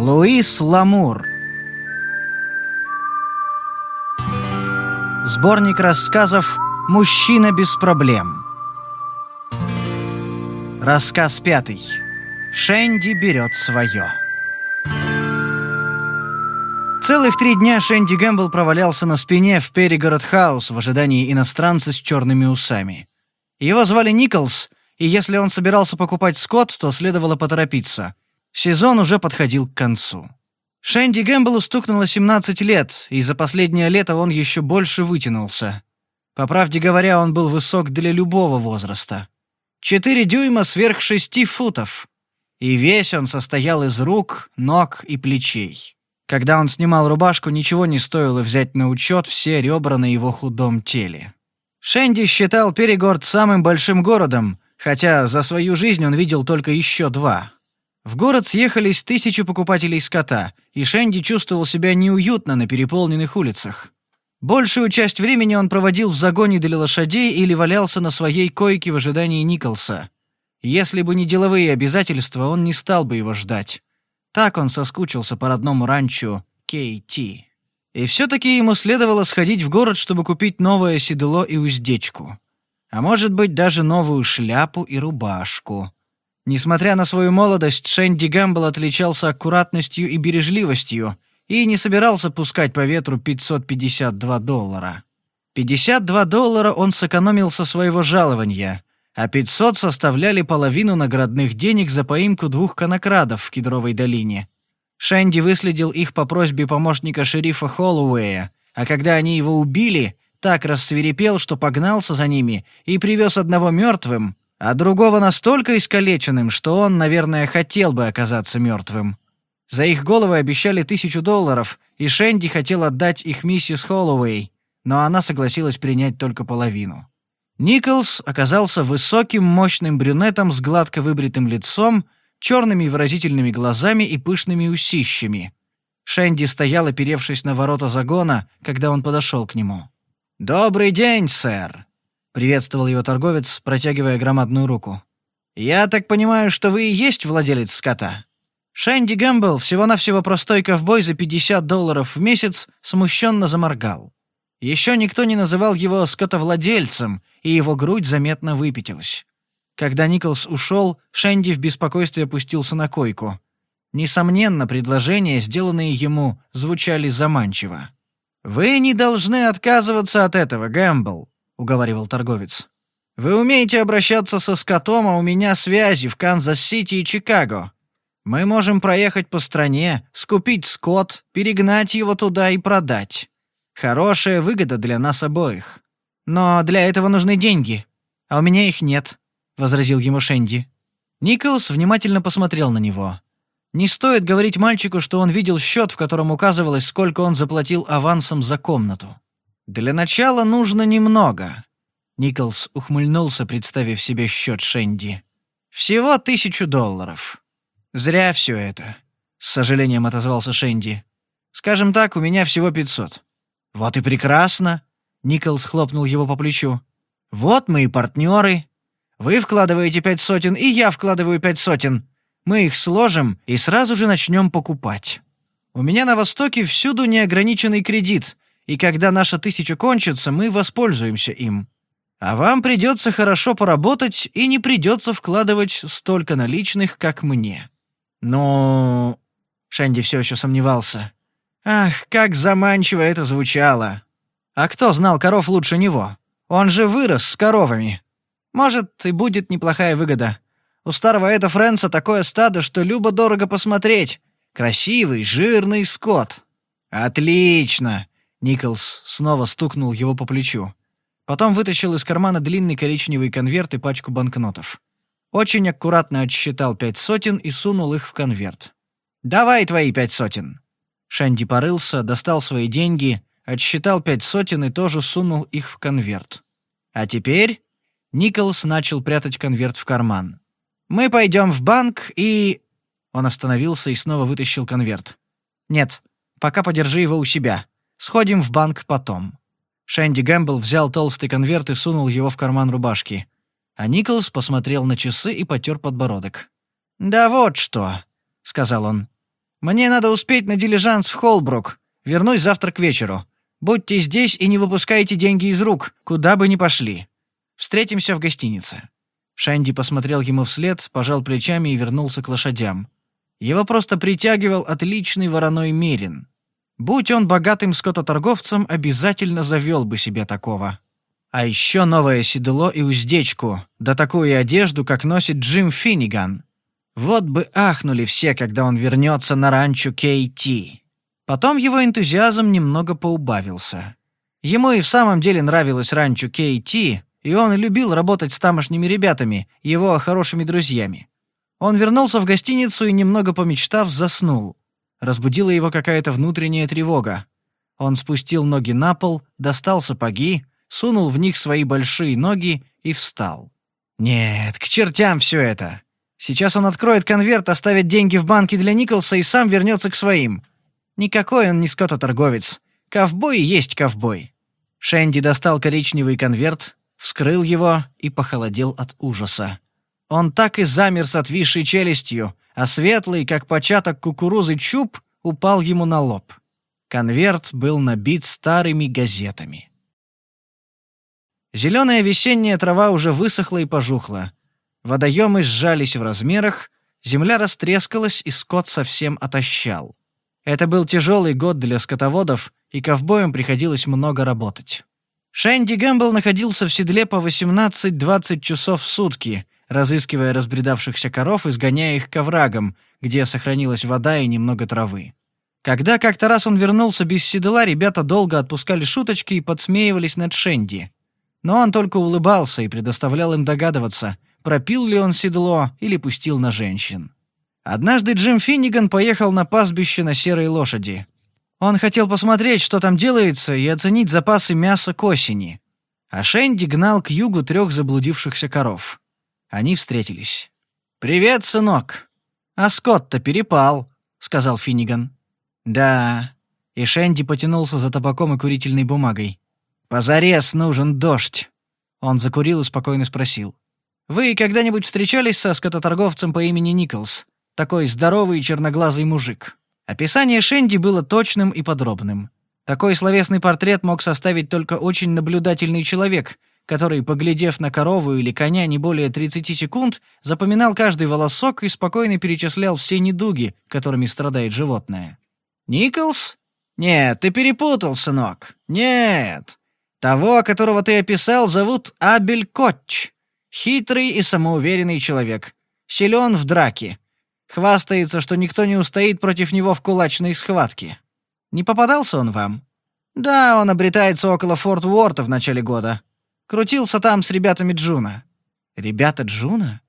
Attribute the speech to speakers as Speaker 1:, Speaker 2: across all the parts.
Speaker 1: Луис Ламур Сборник рассказов «Мужчина без проблем» Рассказ пятый. Шэнди берет свое. Целых три дня Шэнди Гэмбл провалялся на спине в Перегород Хаус в ожидании иностранца с черными усами. Его звали Николс, и если он собирался покупать скот, то следовало поторопиться. Сезон уже подходил к концу. Шэнди Гэмблу стукнуло 17 лет, и за последнее лето он еще больше вытянулся. По правде говоря, он был высок для любого возраста. Четыре дюйма сверх шести футов. И весь он состоял из рук, ног и плечей. Когда он снимал рубашку, ничего не стоило взять на учет все ребра на его худом теле. Шэнди считал Перегорд самым большим городом, хотя за свою жизнь он видел только еще два в город съехались тысячи покупателей скота, и Шенди чувствовал себя неуютно на переполненных улицах. Большую часть времени он проводил в загоне для лошадей или валялся на своей койке в ожидании Николса. Если бы не деловые обязательства, он не стал бы его ждать. Так он соскучился по родному ранчо Кейти. И все-таки ему следовало сходить в город, чтобы купить новое седло и уздечку. А может быть, даже новую шляпу и рубашку. Несмотря на свою молодость, Шенди Гамбл отличался аккуратностью и бережливостью и не собирался пускать по ветру 552 доллара. 52 доллара он сэкономил со своего жалования, а 500 составляли половину наградных денег за поимку двух конокрадов в Кедровой долине. Шенди выследил их по просьбе помощника шерифа Холлоуэя, а когда они его убили, так рассверепел, что погнался за ними и привез одного мертвым, а другого настолько искалеченным, что он, наверное, хотел бы оказаться мертвым. За их головы обещали тысячу долларов, и Шенди хотел отдать их миссис Холлоуэй, но она согласилась принять только половину. Николс оказался высоким, мощным брюнетом с гладко выбритым лицом, черными выразительными глазами и пышными усищами. Шенди стоял, оперевшись на ворота загона, когда он подошел к нему. «Добрый день, сэр!» — приветствовал его торговец, протягивая громадную руку. «Я так понимаю, что вы и есть владелец скота?» Шэнди Гэмбл, всего-навсего простой ковбой за 50 долларов в месяц, смущенно заморгал. Еще никто не называл его скотовладельцем, и его грудь заметно выпятилась. Когда Николс ушел, Шэнди в беспокойстве опустился на койку. Несомненно, предложения, сделанные ему, звучали заманчиво. «Вы не должны отказываться от этого, Гэмбл», уговаривал торговец. «Вы умеете обращаться со скотом, а у меня связи в Канзас-Сити и Чикаго. Мы можем проехать по стране, скупить скот, перегнать его туда и продать. Хорошая выгода для нас обоих. Но для этого нужны деньги, а у меня их нет», — возразил ему Шенди. Николс внимательно посмотрел на него. Не стоит говорить мальчику, что он видел счет, в котором указывалось, сколько он заплатил авансом за комнату. «Для начала нужно немного», — Николс ухмыльнулся, представив себе счет Шенди. «Всего тысячу долларов». «Зря все это», — с сожалением отозвался Шенди. «Скажем так, у меня всего пятьсот». «Вот и прекрасно», — Николс хлопнул его по плечу. «Вот мы и партнеры. Вы вкладываете пять сотен, и я вкладываю пять сотен. Мы их сложим и сразу же начнем покупать. У меня на Востоке всюду неограниченный кредит, и когда наша тысяча кончится, мы воспользуемся им. А вам придется хорошо поработать и не придется вкладывать столько наличных, как мне». Но... Шэнди все еще сомневался. «Ах, как заманчиво это звучало! А кто знал коров лучше него? Он же вырос с коровами. Может, и будет неплохая выгода. У старого Эда Фрэнса такое стадо, что любо-дорого посмотреть. Красивый, жирный скот». «Отлично!» Николс снова стукнул его по плечу. Потом вытащил из кармана длинный коричневый конверт и пачку банкнотов. Очень аккуратно отсчитал пять сотен и сунул их в конверт. «Давай твои пять сотен!» Шэнди порылся, достал свои деньги, отсчитал пять сотен и тоже сунул их в конверт. «А теперь...» Николс начал прятать конверт в карман. «Мы пойдем в банк и...» Он остановился и снова вытащил конверт. «Нет, пока подержи его у себя. Сходим в банк потом». Шэнди Гэмбл взял толстый конверт и сунул его в карман рубашки. А Николс посмотрел на часы и потер подбородок. «Да вот что», — сказал он. «Мне надо успеть на дилижанс в Холбрук. Вернусь завтра к вечеру. Будьте здесь и не выпускайте деньги из рук, куда бы ни пошли. Встретимся в гостинице». Шэнди посмотрел ему вслед, пожал плечами и вернулся к лошадям. Его просто притягивал отличный вороной мерин — Будь он богатым скототорговцем, обязательно завел бы себе такого. А еще новое седло и уздечку, да такую одежду, как носит Джим Финниган. Вот бы ахнули все, когда он вернется на ранчо Кейти. Потом его энтузиазм немного поубавился. Ему и в самом деле нравилось ранчо Кейти, и он любил работать с тамошними ребятами, его хорошими друзьями. Он вернулся в гостиницу и, немного помечтав, заснул. Разбудила его какая-то внутренняя тревога. Он спустил ноги на пол, достал сапоги, сунул в них свои большие ноги и встал. «Нет, к чертям все это! Сейчас он откроет конверт, оставит деньги в банке для Николса и сам вернется к своим. Никакой он не скототорговец. Ковбой есть ковбой». Шэнди достал коричневый конверт, вскрыл его и похолодел от ужаса. Он так и замер с отвисшей челюстью, а светлый, как початок кукурузы, чуб упал ему на лоб. Конверт был набит старыми газетами. Зеленая весенняя трава уже высохла и пожухла. Водоемы сжались в размерах, земля растрескалась, и скот совсем отощал. Это был тяжелый год для скотоводов, и ковбоям приходилось много работать. Шэнди Гэмбл находился в седле по 18-20 часов в сутки, разыскивая разбредавшихся коров и сгоняя их к оврагам, где сохранилась вода и немного травы. Когда как-то раз он вернулся без седла, ребята долго отпускали шуточки и подсмеивались над Шенди. Но он только улыбался и предоставлял им догадываться, пропил ли он седло или пустил на женщин. Однажды Джим Финниган поехал на пастбище на серой лошади. Он хотел посмотреть, что там делается, и оценить запасы мяса к осени. А Шенди гнал к югу трех заблудившихся коров. Они встретились. «Привет, сынок!» «А Скотт-то перепал», — сказал Финниган. «Да». И Шенди потянулся за табаком и курительной бумагой. «Позарез нужен дождь!» Он закурил и спокойно спросил. «Вы когда-нибудь встречались со скототорговцем по имени Николс? Такой здоровый черноглазый мужик». Описание Шенди было точным и подробным. Такой словесный портрет мог составить только очень наблюдательный человек, который, поглядев на корову или коня не более 30 секунд, запоминал каждый волосок и спокойно перечислял все недуги, которыми страдает животное. «Николс? Нет, ты перепутал, сынок. Нет. Того, которого ты описал, зовут Абель Котч. Хитрый и самоуверенный человек. Силен в драке. Хвастается, что никто не устоит против него в кулачной схватке. Не попадался он вам?» «Да, он обретается около Форт Уорта в начале года. Крутился там с ребятами Джуна». «Ребята Джуна?»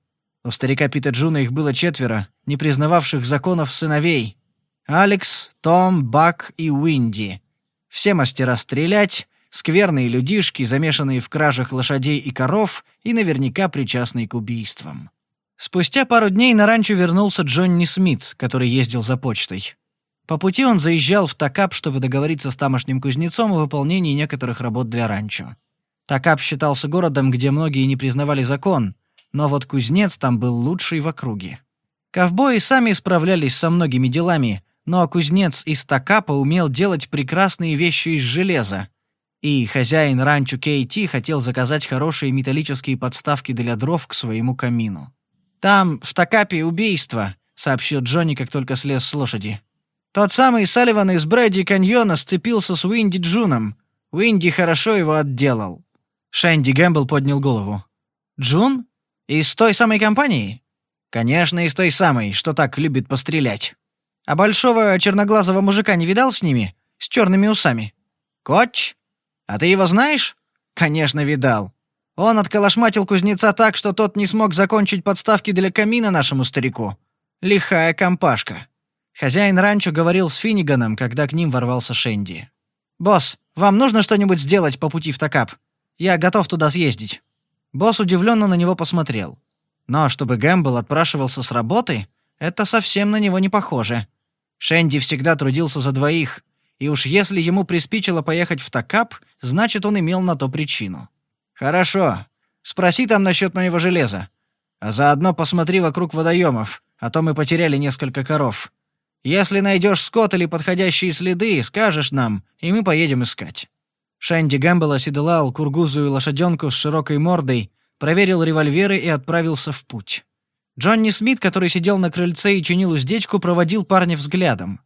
Speaker 1: У старика Пита Джуна их было четверо, не признававших законов сыновей. Алекс, Том, Бак и Уинди. Все мастера стрелять, скверные людишки, замешанные в кражах лошадей и коров и наверняка причастные к убийствам. Спустя пару дней на ранчо вернулся Джонни Смит, который ездил за почтой. По пути он заезжал в Такап, чтобы договориться с тамошним кузнецом о выполнении некоторых работ для ранчо. Такап считался городом, где многие не признавали закон, но вот кузнец там был лучший в округе. Ковбои сами справлялись со многими делами, но кузнец из Такапа умел делать прекрасные вещи из железа. И хозяин ранчо Кейти хотел заказать хорошие металлические подставки для дров к своему камину. «Там, в Такапе, убийство», — сообщил Джонни, как только слез с лошади. «Тот самый Салливан из Брэди Каньона сцепился с Уинди Джуном. Уинди хорошо его отделал». Шэнди Гэмбл поднял голову. «Джун? Из той самой компании?» «Конечно, из той самой, что так любит пострелять. А большого черноглазого мужика не видал с ними? С черными усами?» Котч, А ты его знаешь?» «Конечно, видал. Он отколошматил кузнеца так, что тот не смог закончить подставки для камина нашему старику. Лихая компашка». Хозяин ранчо говорил с Финниганом, когда к ним ворвался Шэнди. «Босс, вам нужно что-нибудь сделать по пути в Токап? Я готов туда съездить». Босс удивленно на него посмотрел. Но чтобы Гэмбл отпрашивался с работы, это совсем на него не похоже. Шэнди всегда трудился за двоих, и уж если ему приспичило поехать в Такап, значит, он имел на то причину. «Хорошо. Спроси там насчет моего железа. А заодно посмотри вокруг водоемов, а то мы потеряли несколько коров. Если найдешь скот или подходящие следы, скажешь нам, и мы поедем искать». Шэнди Гэмбл оседлал кургузую лошаденку с широкой мордой, проверил револьверы и отправился в путь. Джонни Смит, который сидел на крыльце и чинил уздечку, проводил парня взглядом.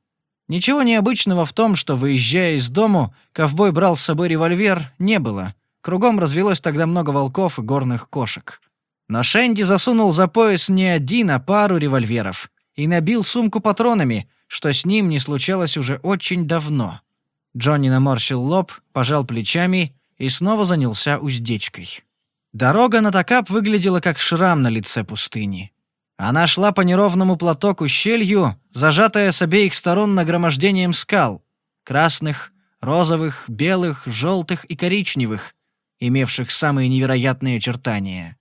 Speaker 1: Ничего необычного в том, что, выезжая из дому, ковбой брал с собой револьвер, не было. Кругом развелось тогда много волков и горных кошек. Но Шэнди засунул за пояс не один, а пару револьверов и набил сумку патронами, что с ним не случалось уже очень давно. Джонни наморщил лоб, пожал плечами и снова занялся уздечкой. Дорога на Токап выглядела как шрам на лице пустыни. Она шла по неровному плато к ущелью, зажатая с обеих сторон нагромождением скал — красных, розовых, белых, желтых и коричневых, имевших самые невероятные очертания.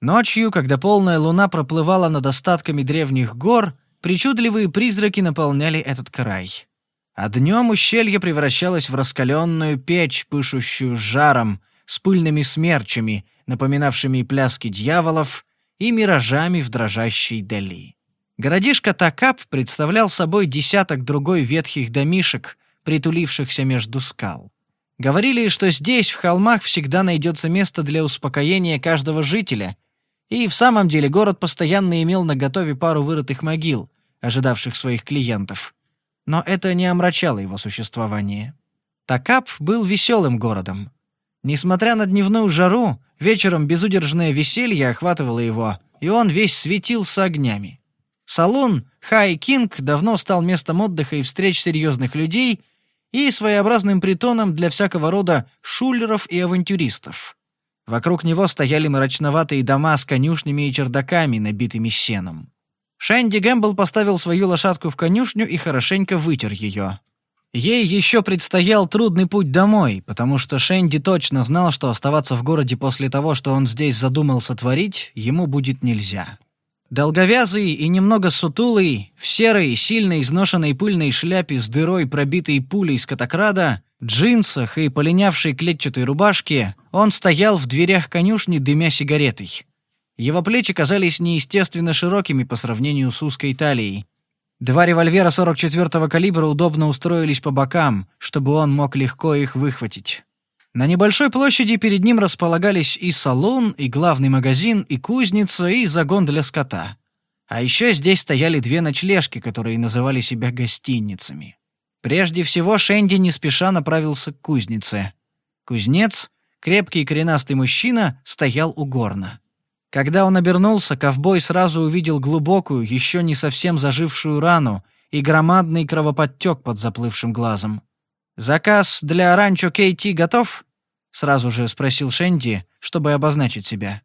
Speaker 1: Ночью, когда полная луна проплывала над остатками древних гор, причудливые призраки наполняли этот край. А днем ущелье превращалось в раскаленную печь, пышущую жаром, с пыльными смерчами, напоминавшими пляски дьяволов, и миражами в дрожащей дали. Городишко Такап представлял собой десяток другой ветхих домишек, притулившихся между скал. Говорили, что здесь, в холмах, всегда найдется место для успокоения каждого жителя, и в самом деле город постоянно имел на готове пару вырытых могил, ожидавших своих клиентов — но это не омрачало его существование. Такап был веселым городом. Несмотря на дневную жару, вечером безудержное веселье охватывало его, и он весь светился огнями. Салон «Хай Кинг» давно стал местом отдыха и встреч серьезных людей и своеобразным притоном для всякого рода шулеров и авантюристов. Вокруг него стояли мрачноватые дома с конюшнями и чердаками, набитыми сеном. Шэнди Гэмбл поставил свою лошадку в конюшню и хорошенько вытер ее. Ей еще предстоял трудный путь домой, потому что Шэнди точно знал, что оставаться в городе после того, что он здесь задумал сотворить, ему будет нельзя. Долговязый и немного сутулый, в серой, сильно изношенной пыльной шляпе с дырой, пробитой пулей из катакрада, джинсах и полинявшей клетчатой рубашке, он стоял в дверях конюшни, дымя сигаретой. Его плечи казались неестественно широкими по сравнению с узкой талией. Два револьвера 44-го калибра удобно устроились по бокам, чтобы он мог легко их выхватить. На небольшой площади перед ним располагались и салон, и главный магазин, и кузница, и загон для скота. А еще здесь стояли две ночлежки, которые называли себя гостиницами. Прежде всего Шенди не спеша направился к кузнице. Кузнец, крепкий коренастый мужчина, стоял у горна. Когда он обернулся, ковбой сразу увидел глубокую, еще не совсем зажившую рану и громадный кровоподтек под заплывшим глазом. «Заказ для ранчо Кейти готов?» — сразу же спросил Шенди, чтобы обозначить себя.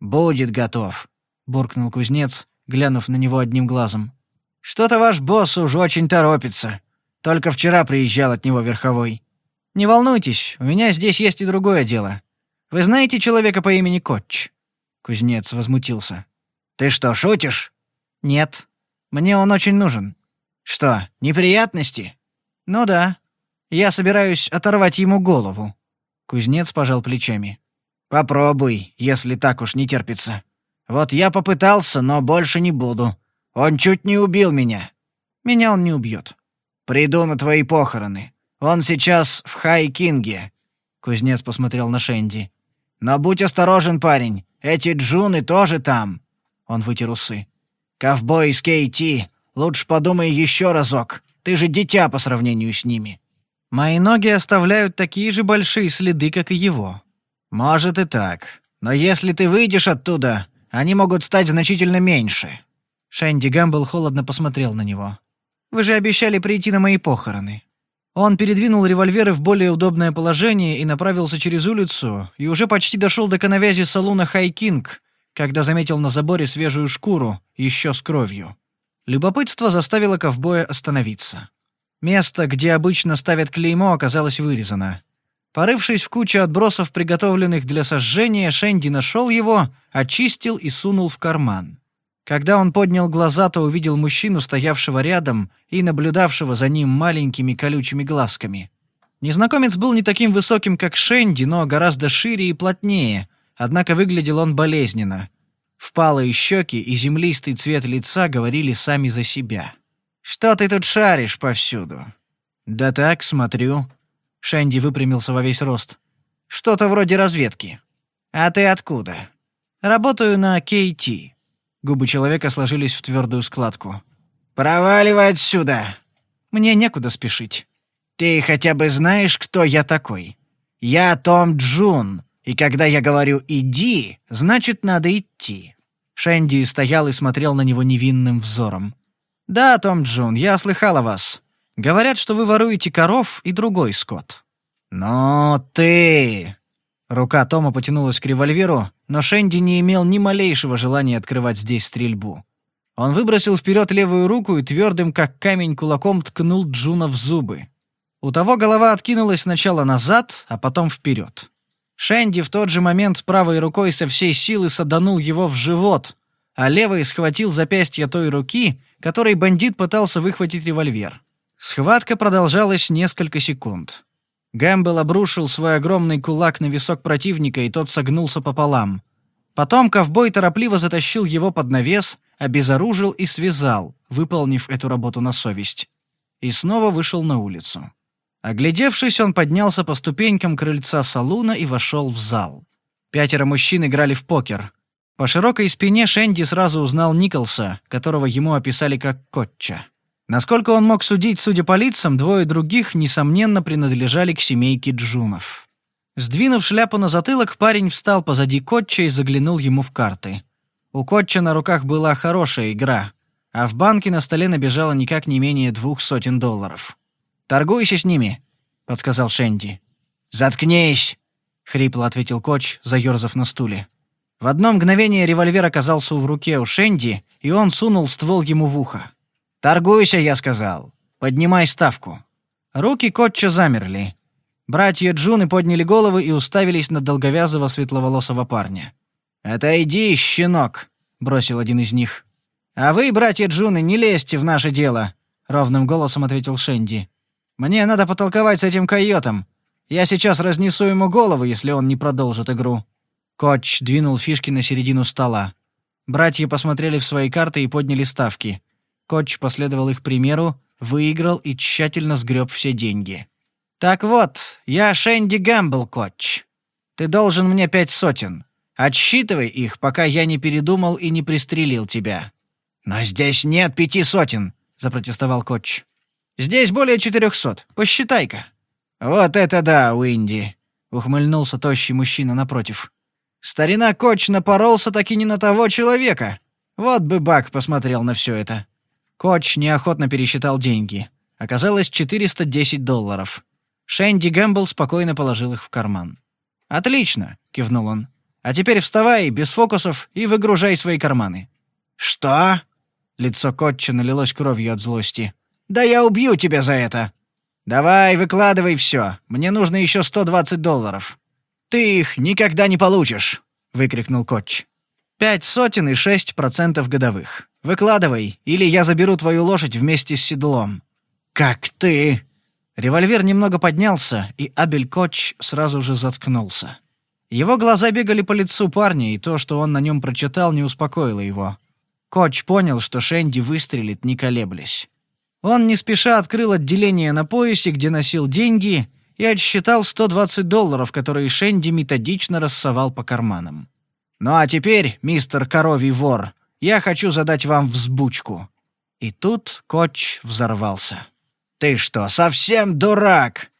Speaker 1: «Будет готов», — буркнул кузнец, глянув на него одним глазом. «Что-то ваш босс уж очень торопится. Только вчера приезжал от него верховой. Не волнуйтесь, у меня здесь есть и другое дело. Вы знаете человека по имени Котч?» Кузнец возмутился. «Ты что, шутишь?» «Нет. Мне он очень нужен». «Что, неприятности?» «Ну да. Я собираюсь оторвать ему голову». Кузнец пожал плечами. «Попробуй, если так уж не терпится. Вот я попытался, но больше не буду. Он чуть не убил меня. Меня он не убьет. Приду на твои похороны. Он сейчас в Хай-Кинге». Кузнец посмотрел на Шенди. «Но будь осторожен, парень. Эти джуны тоже там!» Он вытер усы. «Ковбой из Кейти, лучше подумай еще разок. Ты же дитя по сравнению с ними». «Мои ноги оставляют такие же большие следы, как и его». «Может и так. Но если ты выйдешь оттуда, они могут стать значительно меньше». Шэнди Гамбл холодно посмотрел на него. «Вы же обещали прийти на мои похороны». Он передвинул револьверы в более удобное положение и направился через улицу, и уже почти дошел до канавязи салуна «Хайкинг», когда заметил на заборе свежую шкуру, еще с кровью. Любопытство заставило ковбоя остановиться. Место, где обычно ставят клеймо, оказалось вырезано. Порывшись в кучу отбросов, приготовленных для сожжения, Шенди нашел его, очистил и сунул в карман. Когда он поднял глаза, то увидел мужчину, стоявшего рядом и наблюдавшего за ним маленькими колючими глазками. Незнакомец был не таким высоким, как Шенди, но гораздо шире и плотнее, однако выглядел он болезненно. Впалые щеки и землистый цвет лица говорили сами за себя. «Что ты тут шаришь повсюду?» «Да так, смотрю». Шенди выпрямился во весь рост. «Что-то вроде разведки». «А ты откуда?» «Работаю на Кейти», Губы человека сложились в твердую складку. «Проваливай отсюда! Мне некуда спешить. Ты хотя бы знаешь, кто я такой? Я Том Джун, и когда я говорю «иди», значит, надо идти». Шэнди стоял и смотрел на него невинным взором. «Да, Том Джун, я слыхал о вас. Говорят, что вы воруете коров и другой скот». «Но ты...» Рука Тома потянулась к револьверу, но Шенди не имел ни малейшего желания открывать здесь стрельбу. Он выбросил вперед левую руку и твердым, как камень, кулаком ткнул Джуна в зубы. У того голова откинулась сначала назад, а потом вперед. Шенди в тот же момент правой рукой со всей силы саданул его в живот, а левой схватил запястье той руки, которой бандит пытался выхватить револьвер. Схватка продолжалась несколько секунд. Гэмбл обрушил свой огромный кулак на висок противника, и тот согнулся пополам. Потом ковбой торопливо затащил его под навес, обезоружил и связал, выполнив эту работу на совесть. И снова вышел на улицу. Оглядевшись, он поднялся по ступенькам крыльца салуна и вошел в зал. Пятеро мужчин играли в покер. По широкой спине Шенди сразу узнал Николса, которого ему описали как Котча. Насколько он мог судить, судя по лицам, двое других, несомненно, принадлежали к семейке Джунов. Сдвинув шляпу на затылок, парень встал позади Котча и заглянул ему в карты. У Котча на руках была хорошая игра, а в банке на столе набежало никак не менее двух сотен долларов. «Торгуйся с ними», — подсказал Шенди. «Заткнись!» — хрипло ответил Котч, заёрзав на стуле. В одно мгновение револьвер оказался в руке у Шенди, и он сунул ствол ему в ухо. «Торгуйся, я сказал. Поднимай ставку». Руки Котча замерли. Братья Джуны подняли головы и уставились на долговязого светловолосого парня. «Отойди, щенок!» — бросил один из них. «А вы, братья Джуны, не лезьте в наше дело!» — ровным голосом ответил Шенди. «Мне надо потолковать с этим койотом. Я сейчас разнесу ему голову, если он не продолжит игру». Котч двинул фишки на середину стола. Братья посмотрели в свои карты и подняли ставки. Котч последовал их примеру, выиграл и тщательно сгреб все деньги. «Так вот, я Шэнди Гэмбл, Котч. Ты должен мне пять сотен. Отсчитывай их, пока я не передумал и не пристрелил тебя». «Но здесь нет пяти сотен», — запротестовал Котч. «Здесь более четырехсот. Посчитай-ка». «Вот это да, Уинди», — ухмыльнулся тощий мужчина напротив. «Старина Котч напоролся таки не на того человека. Вот бы Бак посмотрел на все это». Коч неохотно пересчитал деньги. Оказалось 410 долларов. Шэнди Гэмбл спокойно положил их в карман. «Отлично!» — кивнул он. «А теперь вставай, без фокусов, и выгружай свои карманы». «Что?» — лицо Котча налилось кровью от злости. «Да я убью тебя за это!» «Давай, выкладывай все. Мне нужно еще 120 долларов». «Ты их никогда не получишь!» — выкрикнул Котч. «Пять сотен и шесть процентов годовых». Выкладывай, или я заберу твою лошадь вместе с седлом». «Как ты?» Револьвер немного поднялся, и Абель Коч сразу же заткнулся. Его глаза бегали по лицу парня, и то, что он на нем прочитал, не успокоило его. Коч понял, что Шенди выстрелит, не колеблясь. Он не спеша открыл отделение на поясе, где носил деньги, и отсчитал 120 долларов, которые Шенди методично рассовал по карманам. «Ну а теперь, мистер Коровий Вор, я хочу задать вам взбучку». И тут Коч взорвался. «Ты что, совсем дурак?»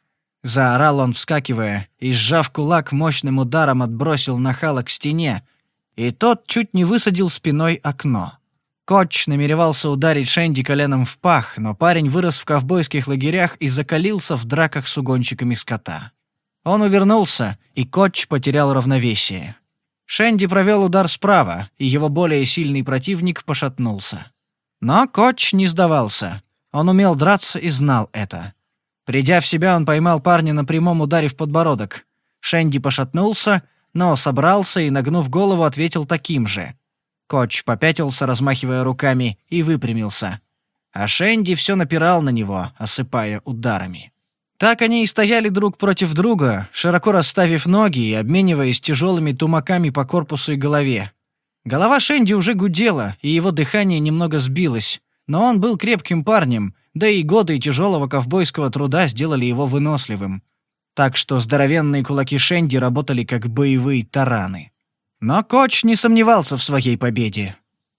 Speaker 1: Заорал он, вскакивая, и, сжав кулак, мощным ударом отбросил нахала к стене, и тот чуть не высадил спиной окно. Коч намеревался ударить Шенди коленом в пах, но парень вырос в ковбойских лагерях и закалился в драках с угонщиками скота. Он увернулся, и Коч потерял равновесие. Шенди провел удар справа, и его более сильный противник пошатнулся. Но Коч не сдавался. Он умел драться и знал это. Придя в себя, он поймал парня на прямом ударе в подбородок. Шенди пошатнулся, но собрался и, нагнув голову, ответил таким же. Коч попятился, размахивая руками, и выпрямился. А Шенди все напирал на него, осыпая ударами. Так они и стояли друг против друга, широко расставив ноги и обмениваясь тяжелыми тумаками по корпусу и голове. Голова Шенди уже гудела, и его дыхание немного сбилось, но он был крепким парнем, да и годы тяжелого ковбойского труда сделали его выносливым. Так что здоровенные кулаки Шенди работали как боевые тараны. Но Коч не сомневался в своей победе.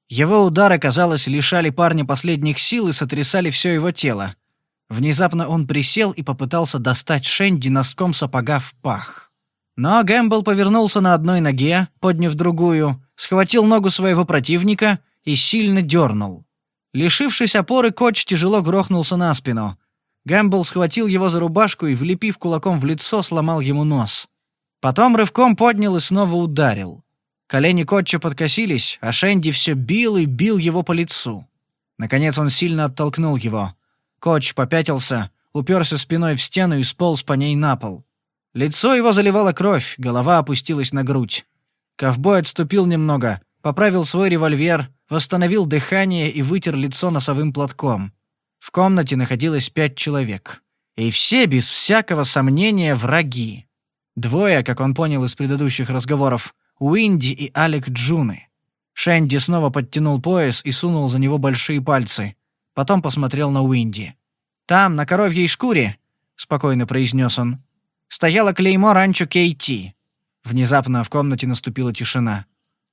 Speaker 1: Его удары, казалось, лишали парня последних сил и сотрясали все его тело. Внезапно он присел и попытался достать Шенди носком сапога в пах. Но Гэмбл повернулся на одной ноге, подняв другую, схватил ногу своего противника и сильно дернул. Лишившись опоры, Коч тяжело грохнулся на спину. Гэмбл схватил его за рубашку и, влепив кулаком в лицо, сломал ему нос. Потом рывком поднял и снова ударил. Колени Котча подкосились, а Шенди все бил и бил его по лицу. Наконец он сильно оттолкнул его — Коч попятился, уперся спиной в стену и сполз по ней на пол. Лицо его заливало кровь, голова опустилась на грудь. Ковбой отступил немного, поправил свой револьвер, восстановил дыхание и вытер лицо носовым платком. В комнате находилось пять человек. И все, без всякого сомнения, враги. Двое, как он понял из предыдущих разговоров, Уинди и Алек Джуны. Шэнди снова подтянул пояс и сунул за него большие пальцы. Потом посмотрел на Уинди. «Там, на коровьей шкуре», — спокойно произнес он, — «стояло клеймо ранчо Кейти». Внезапно в комнате наступила тишина.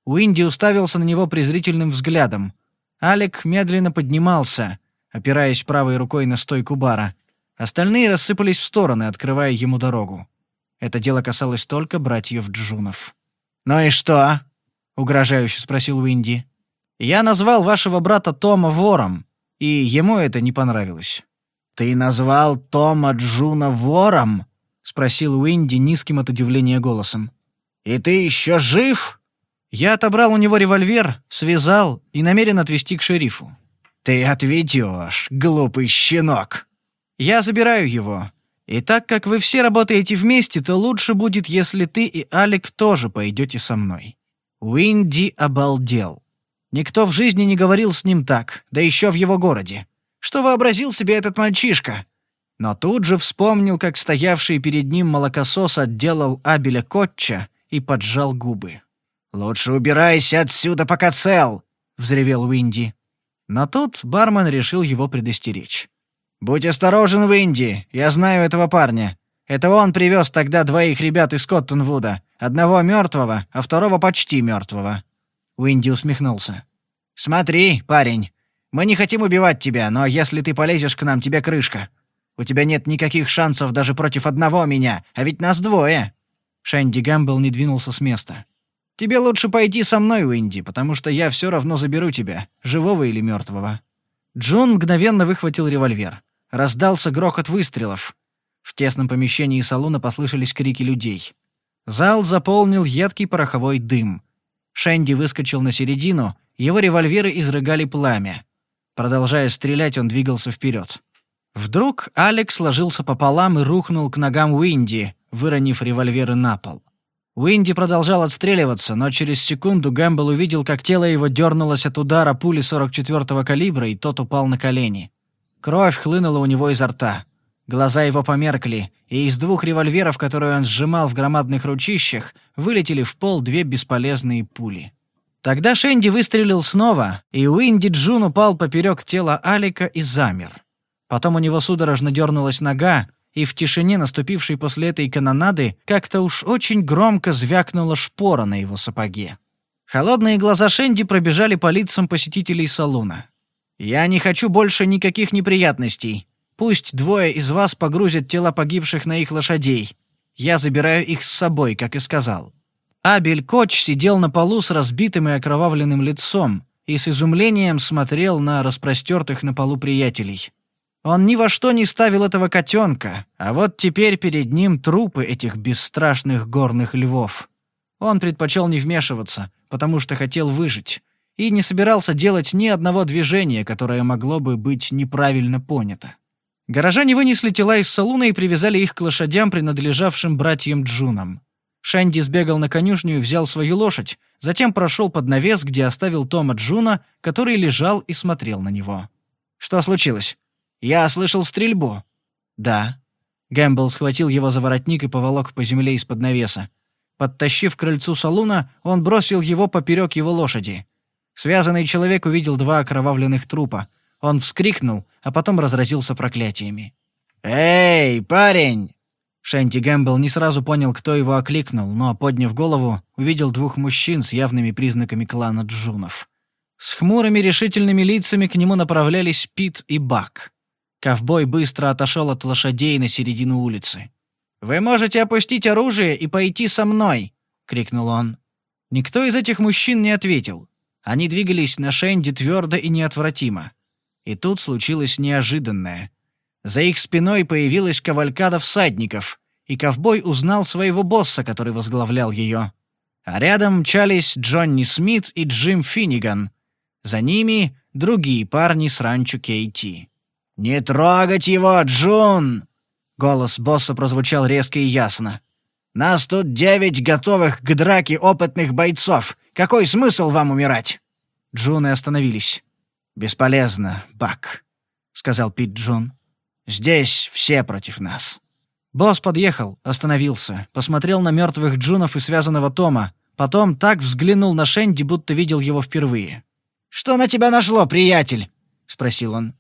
Speaker 1: Уинди уставился на него презрительным взглядом. Алик медленно поднимался, опираясь правой рукой на стойку бара. Остальные рассыпались в стороны, открывая ему дорогу. Это дело касалось только братьев Джунов. «Ну и что?» — угрожающе спросил Уинди. «Я назвал вашего брата Тома вором и ему это не понравилось. «Ты назвал Тома Джуна вором?» — спросил Уинди низким от удивления голосом. «И ты еще жив?» Я отобрал у него револьвер, связал и намерен отвезти к шерифу. «Ты отведешь, глупый щенок!» «Я забираю его. И так как вы все работаете вместе, то лучше будет, если ты и Алик тоже пойдете со мной». Уинди обалдел. Никто в жизни не говорил с ним так, да еще в его городе. Что вообразил себе этот мальчишка? Но тут же вспомнил, как стоявший перед ним молокосос отделал Абеля Котча и поджал губы. «Лучше убирайся отсюда, пока цел!» — взревел Уинди. Но тут бармен решил его предостеречь. «Будь осторожен, Уинди, я знаю этого парня. Это он привез тогда двоих ребят из Коттонвуда, одного мертвого, а второго почти мертвого. Уинди усмехнулся. «Смотри, парень, мы не хотим убивать тебя, но если ты полезешь к нам, тебе крышка. У тебя нет никаких шансов даже против одного меня, а ведь нас двое». Шэнди Гамбл не двинулся с места. «Тебе лучше пойти со мной, Уинди, потому что я все равно заберу тебя, живого или мертвого». Джон мгновенно выхватил револьвер. Раздался грохот выстрелов. В тесном помещении салона послышались крики людей. Зал заполнил едкий пороховой дым. Шанди выскочил на середину, его револьверы изрыгали пламя. Продолжая стрелять, он двигался вперед. Вдруг Алекс сложился пополам и рухнул к ногам Уинди, выронив револьверы на пол. Уинди продолжал отстреливаться, но через секунду Гэмбл увидел, как тело его дернулось от удара пули 44-го калибра, и тот упал на колени. Кровь хлынула у него изо рта. Глаза его померкли, и из двух револьверов, которые он сжимал в громадных ручищах, вылетели в пол две бесполезные пули. Тогда Шенди выстрелил снова, и Уинди Джун упал поперек тела Алика и замер. Потом у него судорожно дернулась нога, и в тишине, наступившей после этой канонады, как-то уж очень громко звякнула шпора на его сапоге. Холодные глаза Шенди пробежали по лицам посетителей салуна. «Я не хочу больше никаких неприятностей», Пусть двое из вас погрузят тела погибших на их лошадей. Я забираю их с собой, как и сказал». Абель Коч сидел на полу с разбитым и окровавленным лицом и с изумлением смотрел на распростертых на полу приятелей. Он ни во что не ставил этого котенка, а вот теперь перед ним трупы этих бесстрашных горных львов. Он предпочел не вмешиваться, потому что хотел выжить, и не собирался делать ни одного движения, которое могло бы быть неправильно понято. Горожане вынесли тела из салуна и привязали их к лошадям, принадлежавшим братьям Джунам. Шэнди сбегал на конюшню и взял свою лошадь, затем прошел под навес, где оставил Тома Джуна, который лежал и смотрел на него. «Что случилось?» «Я слышал стрельбу». «Да». Гэмбл схватил его за воротник и поволок по земле из-под навеса. Подтащив к крыльцу салуна, он бросил его поперек его лошади. Связанный человек увидел два окровавленных трупа — он вскрикнул, а потом разразился проклятиями. «Эй, парень!» Шэнди Гэмбл не сразу понял, кто его окликнул, но, подняв голову, увидел двух мужчин с явными признаками клана Джунов. С хмурыми решительными лицами к нему направлялись Пит и Бак. Ковбой быстро отошел от лошадей на середину улицы. «Вы можете опустить оружие и пойти со мной!» — крикнул он. Никто из этих мужчин не ответил. Они двигались на Шенди твердо и неотвратимо. И тут случилось неожиданное. За их спиной появилась кавалькада всадников, и ковбой узнал своего босса, который возглавлял ее. А рядом мчались Джонни Смит и Джим Финниган. За ними — другие парни с ранчо Кейти. «Не трогать его, Джон! Голос босса прозвучал резко и ясно. «Нас тут девять готовых к драке опытных бойцов. Какой смысл вам умирать?» Джуны остановились. «Бесполезно, Бак», — сказал Пит Джон. «Здесь все против нас». Босс подъехал, остановился, посмотрел на мертвых Джунов и связанного Тома, потом так взглянул на Шенди, будто видел его впервые. «Что на тебя нашло, приятель?» — спросил он.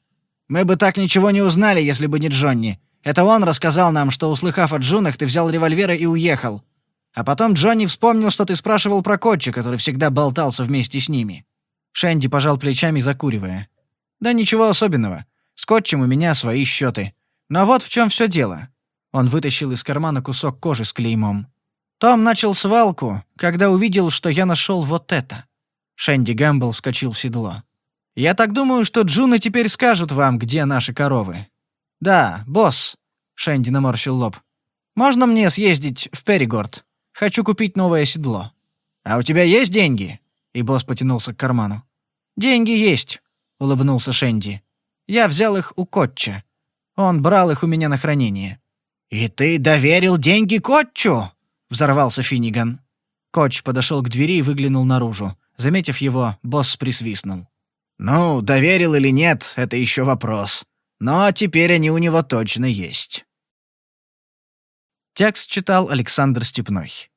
Speaker 1: «Мы бы так ничего не узнали, если бы не Джонни. Это он рассказал нам, что, услыхав о Джунах, ты взял револьверы и уехал. А потом Джонни вспомнил, что ты спрашивал про Котча, который всегда болтался вместе с ними. Шэнди пожал плечами, закуривая. «Да ничего особенного. Скотчем у меня свои счеты. Но вот в чем все дело». Он вытащил из кармана кусок кожи с клеймом. «Том начал свалку, когда увидел, что я нашел вот это». Шэнди Гамбл вскочил в седло. «Я так думаю, что Джуны теперь скажут вам, где наши коровы». «Да, босс», — Шэнди наморщил лоб. «Можно мне съездить в Перигорд? Хочу купить новое седло». «А у тебя есть деньги?» и босс потянулся к карману. «Деньги есть», — улыбнулся Шенди. «Я взял их у Котча. Он брал их у меня на хранение». «И ты доверил деньги Котчу?» — взорвался Финниган. Котч подошел к двери и выглянул наружу. Заметив его, босс присвистнул. «Ну, доверил или нет, это еще вопрос. Но теперь они у него точно есть». Текст читал Александр Степной.